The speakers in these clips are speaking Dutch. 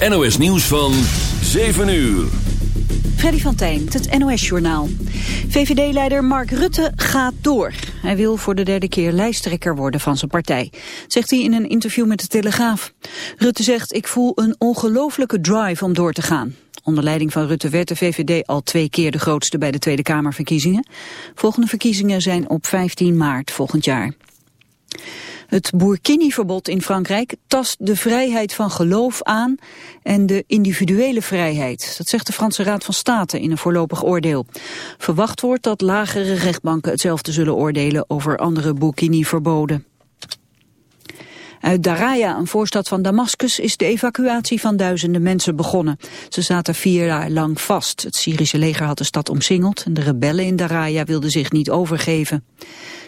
NOS nieuws van 7 uur. Freddy van Tijn, het NOS-journaal. VVD-leider Mark Rutte gaat door. Hij wil voor de derde keer lijsttrekker worden van zijn partij, zegt hij in een interview met de Telegraaf. Rutte zegt, ik voel een ongelofelijke drive om door te gaan. Onder leiding van Rutte werd de VVD al twee keer de grootste bij de Tweede Kamerverkiezingen. Volgende verkiezingen zijn op 15 maart volgend jaar. Het Burkini-verbod in Frankrijk tast de vrijheid van geloof aan en de individuele vrijheid. Dat zegt de Franse Raad van State in een voorlopig oordeel. Verwacht wordt dat lagere rechtbanken hetzelfde zullen oordelen over andere Burkini-verboden. Uit Daraya, een voorstad van Damascus, is de evacuatie van duizenden mensen begonnen. Ze zaten vier jaar lang vast. Het Syrische leger had de stad omsingeld en de rebellen in Daraya wilden zich niet overgeven.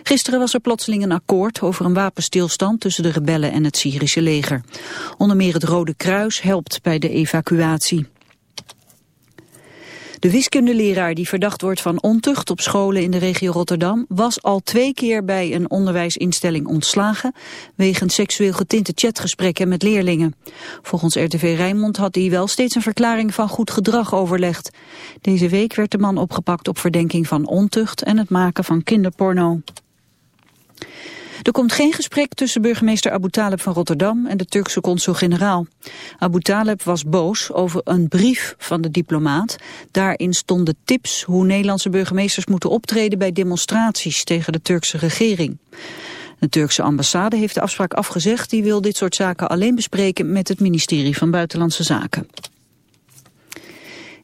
Gisteren was er plotseling een akkoord over een wapenstilstand tussen de rebellen en het Syrische leger. Onder meer het Rode Kruis helpt bij de evacuatie. De wiskundeleraar die verdacht wordt van ontucht op scholen in de regio Rotterdam was al twee keer bij een onderwijsinstelling ontslagen wegens seksueel getinte chatgesprekken met leerlingen. Volgens RTV Rijnmond had hij wel steeds een verklaring van goed gedrag overlegd. Deze week werd de man opgepakt op verdenking van ontucht en het maken van kinderporno. Er komt geen gesprek tussen burgemeester Abu Taleb van Rotterdam en de Turkse consul-generaal. Abu Taleb was boos over een brief van de diplomaat. Daarin stonden tips hoe Nederlandse burgemeesters moeten optreden bij demonstraties tegen de Turkse regering. De Turkse ambassade heeft de afspraak afgezegd. Die wil dit soort zaken alleen bespreken met het ministerie van Buitenlandse Zaken.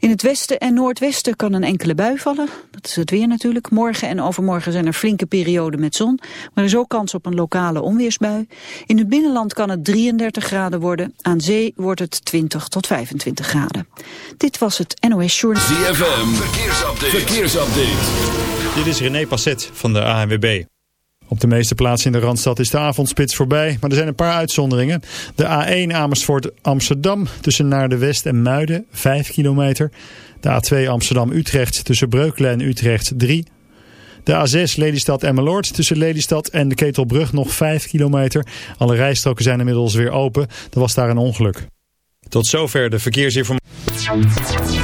In het westen en noordwesten kan een enkele bui vallen. Dat is het weer natuurlijk. Morgen en overmorgen zijn er flinke perioden met zon. Maar er is ook kans op een lokale onweersbui. In het binnenland kan het 33 graden worden. Aan zee wordt het 20 tot 25 graden. Dit was het NOS Journal. ZFM, verkeersupdate. verkeersupdate. Dit is René Passet van de ANWB. Op de meeste plaatsen in de Randstad is de avondspits voorbij, maar er zijn een paar uitzonderingen. De A1 Amersfoort Amsterdam tussen naar de West en Muiden 5 kilometer. De A2 Amsterdam Utrecht tussen Breukelen en Utrecht 3. De A6 Lelystad Emmeloord tussen Lelystad en de Ketelbrug nog 5 kilometer. Alle rijstroken zijn inmiddels weer open. Er was daar een ongeluk. Tot zover de verkeersinformatie.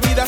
bebida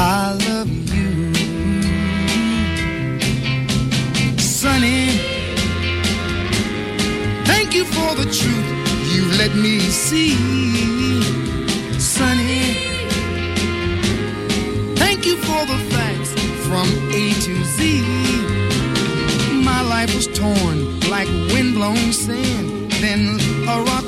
I love you. Sonny, thank you for the truth you let me see. Sonny, thank you for the facts from A to Z. My life was torn like windblown sand, then a rock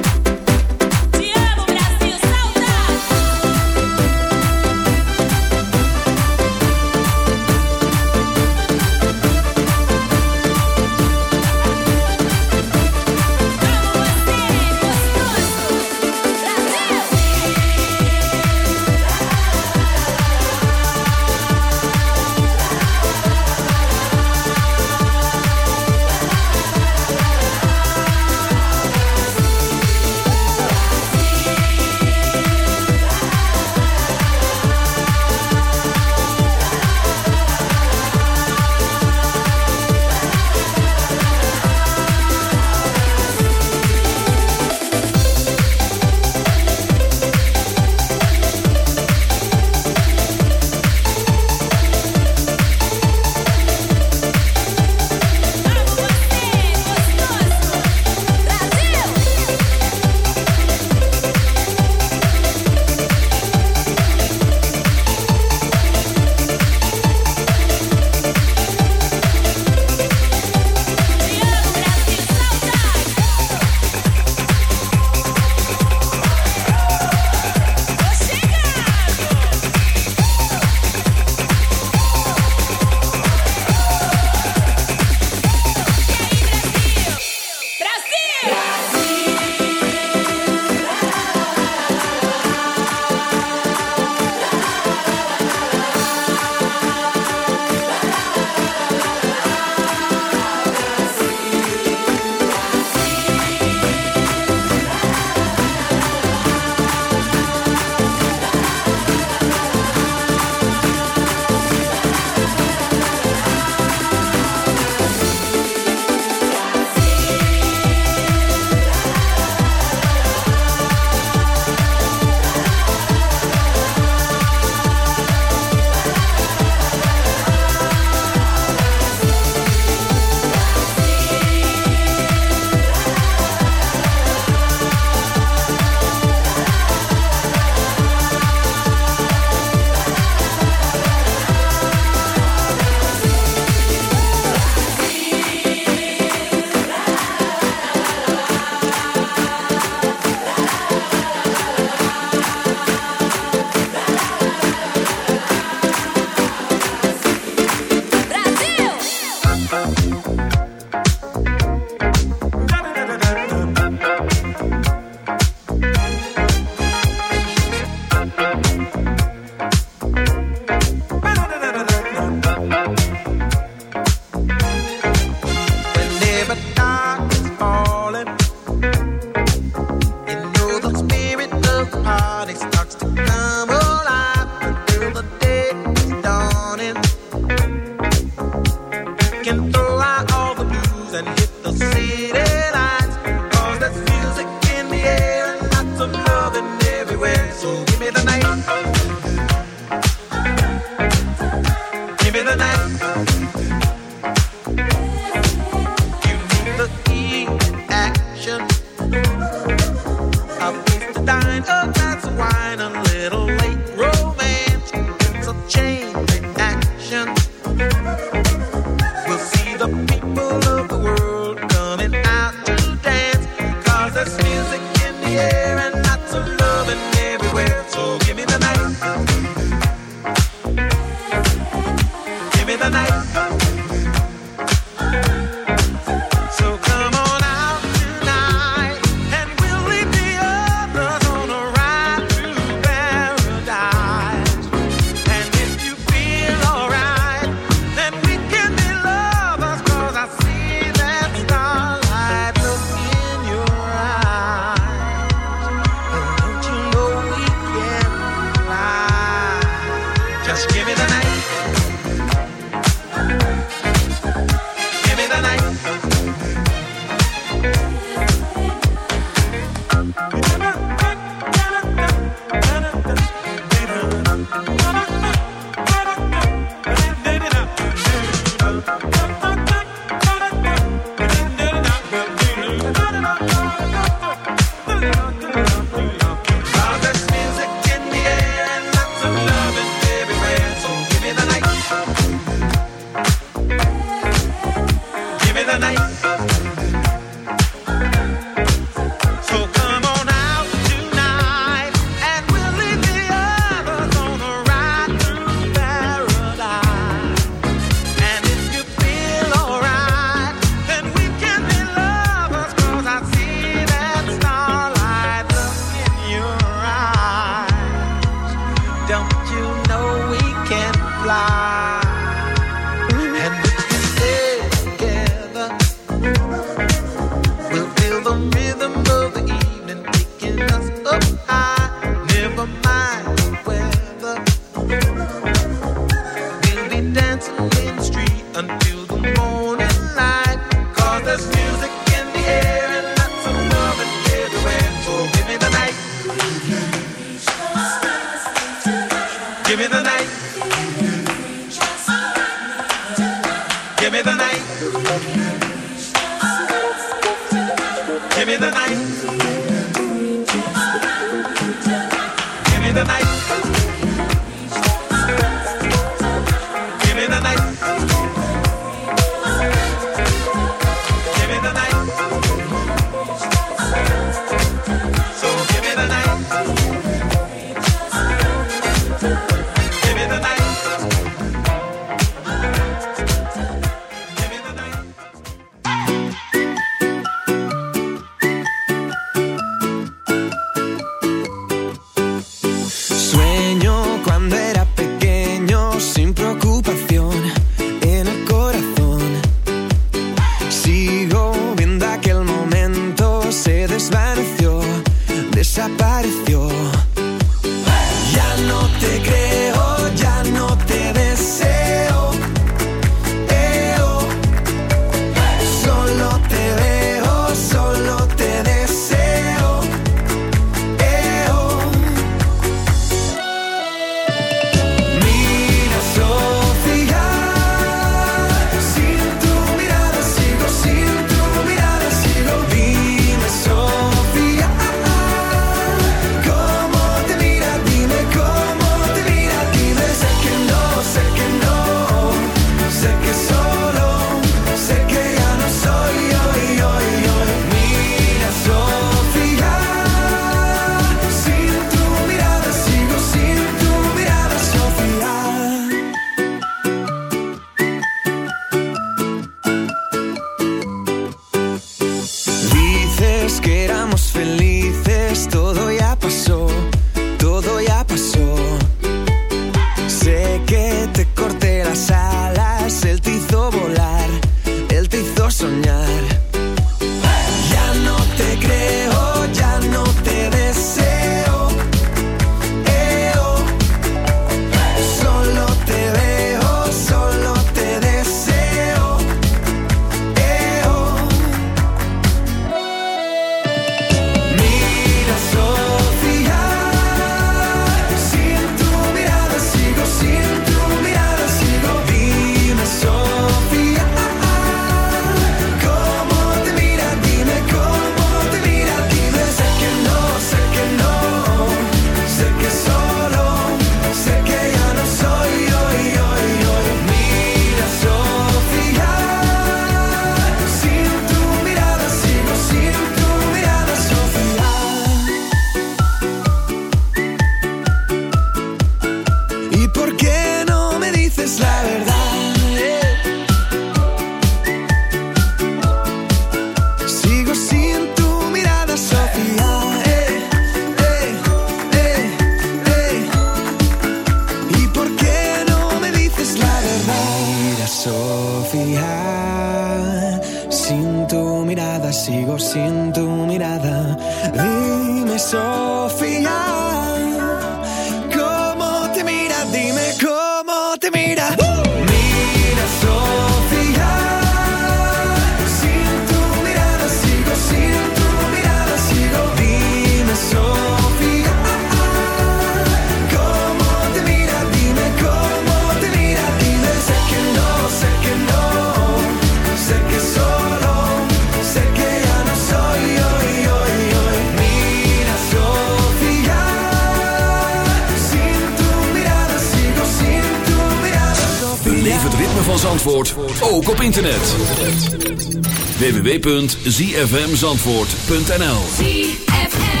www.zfmzandvoort.nl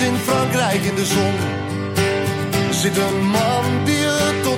in Frankrijk in de zon zit een man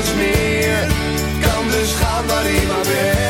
nergens meer. Kan dus gaan waar niet maar weer.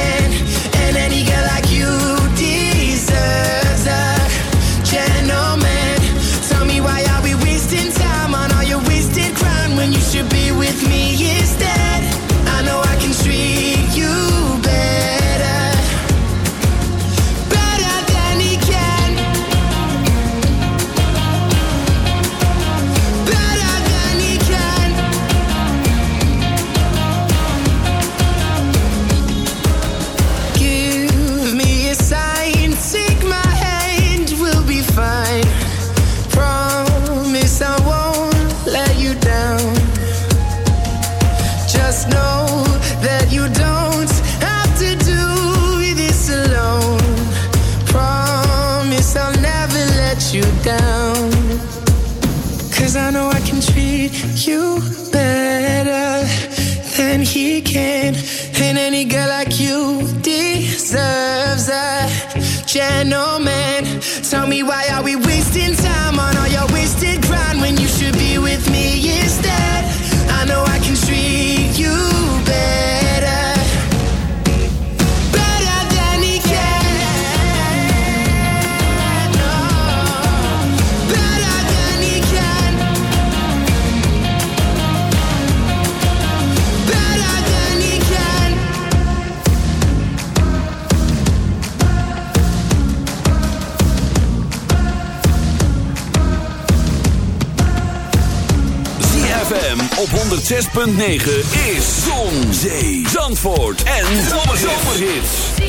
6.9 is Zon, Zee, Zandvoort en Zomerhits.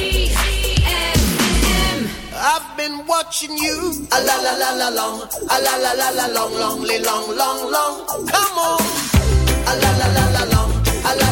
I've been watching you, a la la la la long, a la la la la long, long, long, long, long, come on, a la la la la long, a la